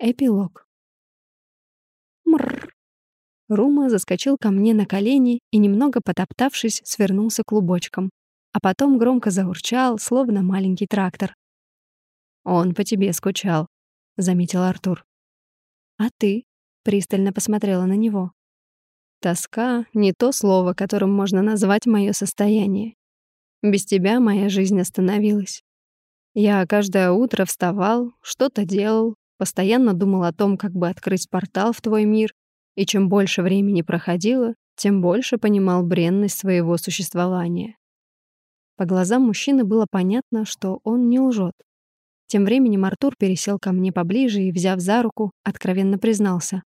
Эпилог. Мрррр. Рума заскочил ко мне на колени и, немного потоптавшись, свернулся клубочком, а потом громко заурчал, словно маленький трактор. «Он по тебе скучал», — заметил Артур. «А ты?» — пристально посмотрела на него. «Тоска — не то слово, которым можно назвать мое состояние. Без тебя моя жизнь остановилась. Я каждое утро вставал, что-то делал, постоянно думал о том, как бы открыть портал в твой мир, и чем больше времени проходило, тем больше понимал бренность своего существования. По глазам мужчины было понятно, что он не лжет. Тем временем Артур пересел ко мне поближе и, взяв за руку, откровенно признался.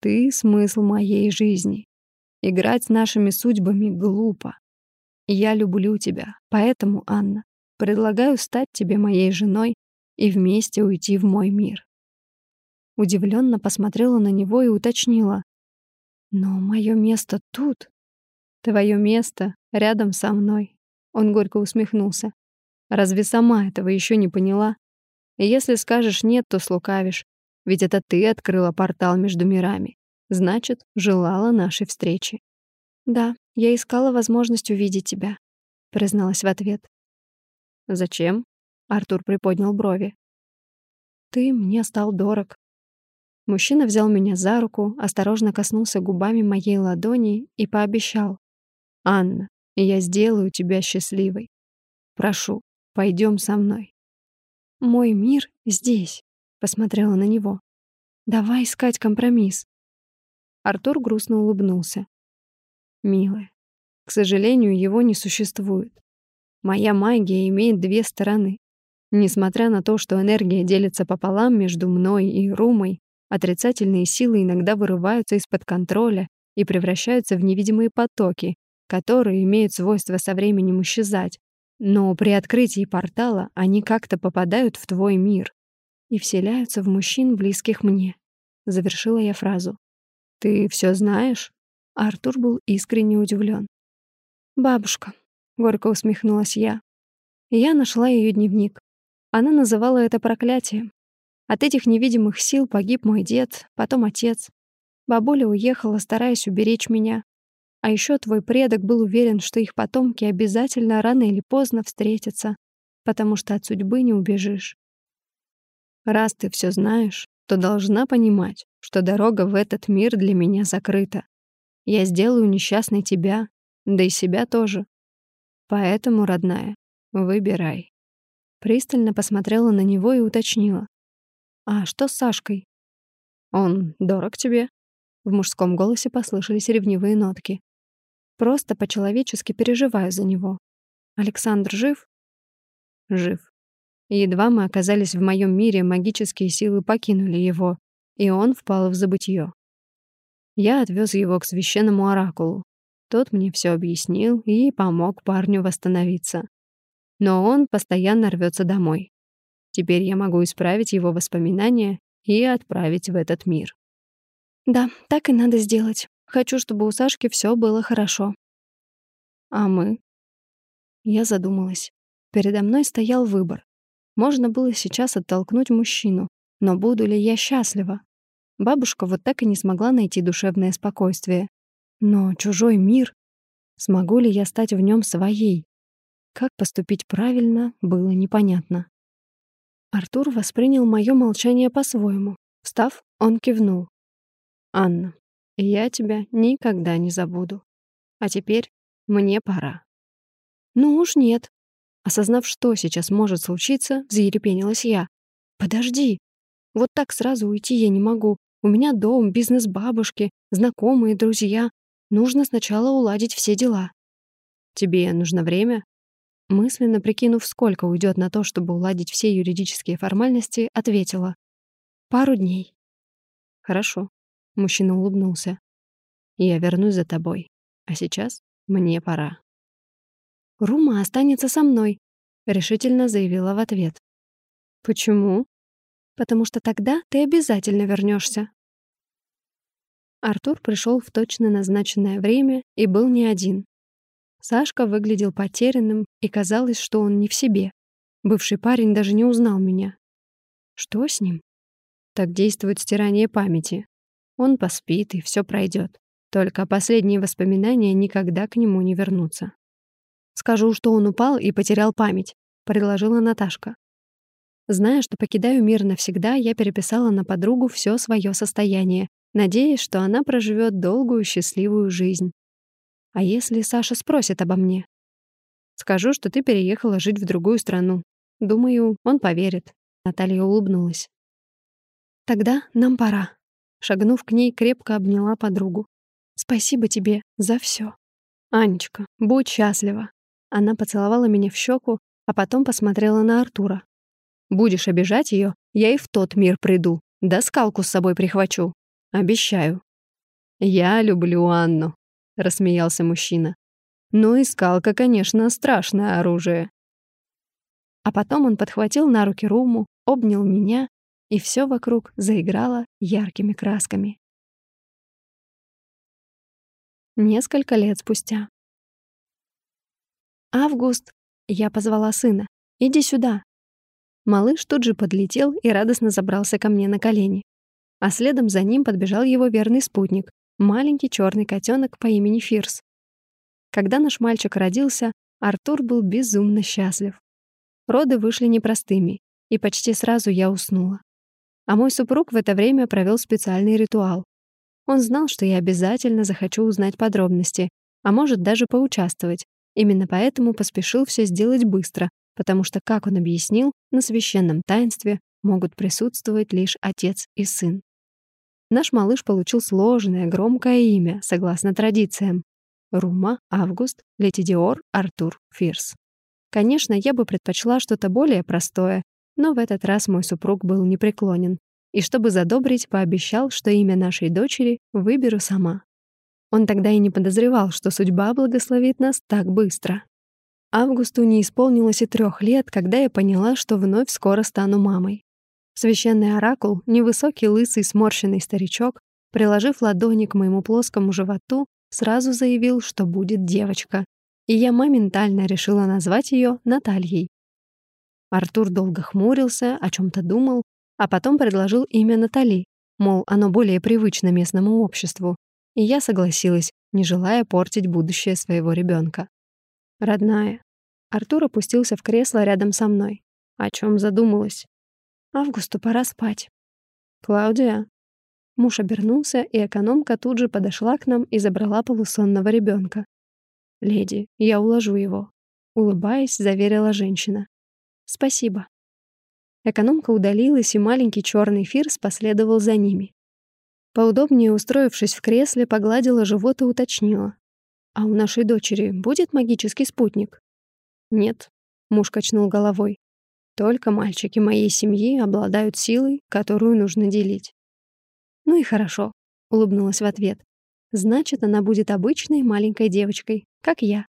«Ты — смысл моей жизни. Играть с нашими судьбами глупо. Я люблю тебя, поэтому, Анна, Предлагаю стать тебе моей женой и вместе уйти в мой мир». Удивленно посмотрела на него и уточнила. «Но мое место тут. Твое место рядом со мной». Он горько усмехнулся. «Разве сама этого еще не поняла? Если скажешь «нет», то слукавишь. Ведь это ты открыла портал между мирами. Значит, желала нашей встречи». «Да, я искала возможность увидеть тебя», — призналась в ответ. «Зачем?» — Артур приподнял брови. «Ты мне стал дорог». Мужчина взял меня за руку, осторожно коснулся губами моей ладони и пообещал. «Анна, я сделаю тебя счастливой. Прошу, пойдем со мной». «Мой мир здесь», — посмотрела на него. «Давай искать компромисс». Артур грустно улыбнулся. «Милая, к сожалению, его не существует. Моя магия имеет две стороны. Несмотря на то, что энергия делится пополам между мной и Румой, отрицательные силы иногда вырываются из-под контроля и превращаются в невидимые потоки, которые имеют свойство со временем исчезать. Но при открытии портала они как-то попадают в твой мир и вселяются в мужчин, близких мне. Завершила я фразу. «Ты все знаешь?» Артур был искренне удивлен. «Бабушка, — горько усмехнулась я. я нашла ее дневник. Она называла это проклятием. От этих невидимых сил погиб мой дед, потом отец. Бабуля уехала, стараясь уберечь меня. А еще твой предок был уверен, что их потомки обязательно рано или поздно встретятся, потому что от судьбы не убежишь. Раз ты все знаешь, то должна понимать, что дорога в этот мир для меня закрыта. Я сделаю несчастной тебя, да и себя тоже. Поэтому, родная, выбирай. Пристально посмотрела на него и уточнила. «А что с Сашкой?» «Он дорог тебе?» В мужском голосе послышались ревнивые нотки. «Просто по-человечески переживаю за него. Александр жив?» «Жив. Едва мы оказались в моем мире, магические силы покинули его, и он впал в забытье. Я отвез его к священному оракулу, тот мне все объяснил и помог парню восстановиться. Но он постоянно рвется домой. Теперь я могу исправить его воспоминания и отправить в этот мир. Да, так и надо сделать. Хочу, чтобы у Сашки все было хорошо. А мы? Я задумалась. Передо мной стоял выбор. Можно было сейчас оттолкнуть мужчину, но буду ли я счастлива? Бабушка вот так и не смогла найти душевное спокойствие. Но чужой мир... Смогу ли я стать в нем своей? Как поступить правильно, было непонятно. Артур воспринял мое молчание по-своему. Встав, он кивнул. «Анна, я тебя никогда не забуду. А теперь мне пора». «Ну уж нет». Осознав, что сейчас может случиться, взъерепенилась я. «Подожди. Вот так сразу уйти я не могу. У меня дом, бизнес бабушки, знакомые, друзья. Нужно сначала уладить все дела. Тебе нужно время? Мысленно прикинув, сколько уйдет на то, чтобы уладить все юридические формальности, ответила. Пару дней. Хорошо. Мужчина улыбнулся. Я вернусь за тобой. А сейчас мне пора. Рума останется со мной, решительно заявила в ответ. Почему? Потому что тогда ты обязательно вернешься. Артур пришел в точно назначенное время и был не один. Сашка выглядел потерянным, и казалось, что он не в себе. Бывший парень даже не узнал меня. Что с ним? Так действует стирание памяти. Он поспит, и все пройдет. Только последние воспоминания никогда к нему не вернутся. «Скажу, что он упал и потерял память», — предложила Наташка. Зная, что покидаю мир навсегда, я переписала на подругу все свое состояние, надеясь, что она проживет долгую счастливую жизнь. А если Саша спросит обо мне? Скажу, что ты переехала жить в другую страну. Думаю, он поверит. Наталья улыбнулась. Тогда нам пора. Шагнув к ней, крепко обняла подругу. Спасибо тебе за все. Анечка, будь счастлива. Она поцеловала меня в щеку, а потом посмотрела на Артура. Будешь обижать ее, я и в тот мир приду. Да скалку с собой прихвачу. Обещаю. Я люблю Анну, рассмеялся мужчина. Ну и скалка, конечно, страшное оружие. А потом он подхватил на руки Руму, обнял меня и все вокруг заиграло яркими красками. Несколько лет спустя. «Август!» — я позвала сына. «Иди сюда!» Малыш тут же подлетел и радостно забрался ко мне на колени. А следом за ним подбежал его верный спутник, маленький черный котенок по имени Фирс. Когда наш мальчик родился, Артур был безумно счастлив. Роды вышли непростыми, и почти сразу я уснула. А мой супруг в это время провел специальный ритуал. Он знал, что я обязательно захочу узнать подробности, а может даже поучаствовать. Именно поэтому поспешил все сделать быстро, потому что, как он объяснил, на священном таинстве могут присутствовать лишь отец и сын. Наш малыш получил сложное, громкое имя, согласно традициям. Рума, Август, Летидиор, Артур, Фирс. Конечно, я бы предпочла что-то более простое, но в этот раз мой супруг был непреклонен, и чтобы задобрить, пообещал, что имя нашей дочери выберу сама. Он тогда и не подозревал, что судьба благословит нас так быстро. Августу не исполнилось и трех лет, когда я поняла, что вновь скоро стану мамой. Священный оракул, невысокий, лысый, сморщенный старичок, приложив ладони к моему плоскому животу, сразу заявил, что будет девочка, и я моментально решила назвать ее Натальей. Артур долго хмурился, о чем-то думал, а потом предложил имя Натали, мол, оно более привычно местному обществу, и я согласилась, не желая портить будущее своего ребенка. Родная. Артур опустился в кресло рядом со мной. О чем задумалась? Августу пора спать. Клаудия. Муж обернулся, и экономка тут же подошла к нам и забрала полусонного ребенка. «Леди, я уложу его», — улыбаясь, заверила женщина. «Спасибо». Экономка удалилась, и маленький черный фирс последовал за ними. Поудобнее устроившись в кресле, погладила живот и уточнила. «А у нашей дочери будет магический спутник?» «Нет», — муж качнул головой. «Только мальчики моей семьи обладают силой, которую нужно делить». «Ну и хорошо», — улыбнулась в ответ. «Значит, она будет обычной маленькой девочкой, как я».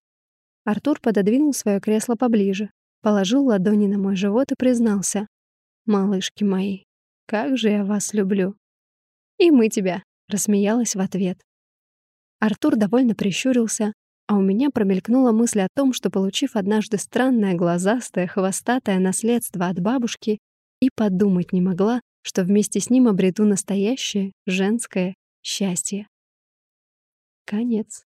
Артур пододвинул свое кресло поближе, положил ладони на мой живот и признался. «Малышки мои, как же я вас люблю!» «И мы тебя!» — рассмеялась в ответ. Артур довольно прищурился, а у меня промелькнула мысль о том, что, получив однажды странное глазастое, хвостатое наследство от бабушки, и подумать не могла, что вместе с ним обрету настоящее женское счастье. Конец.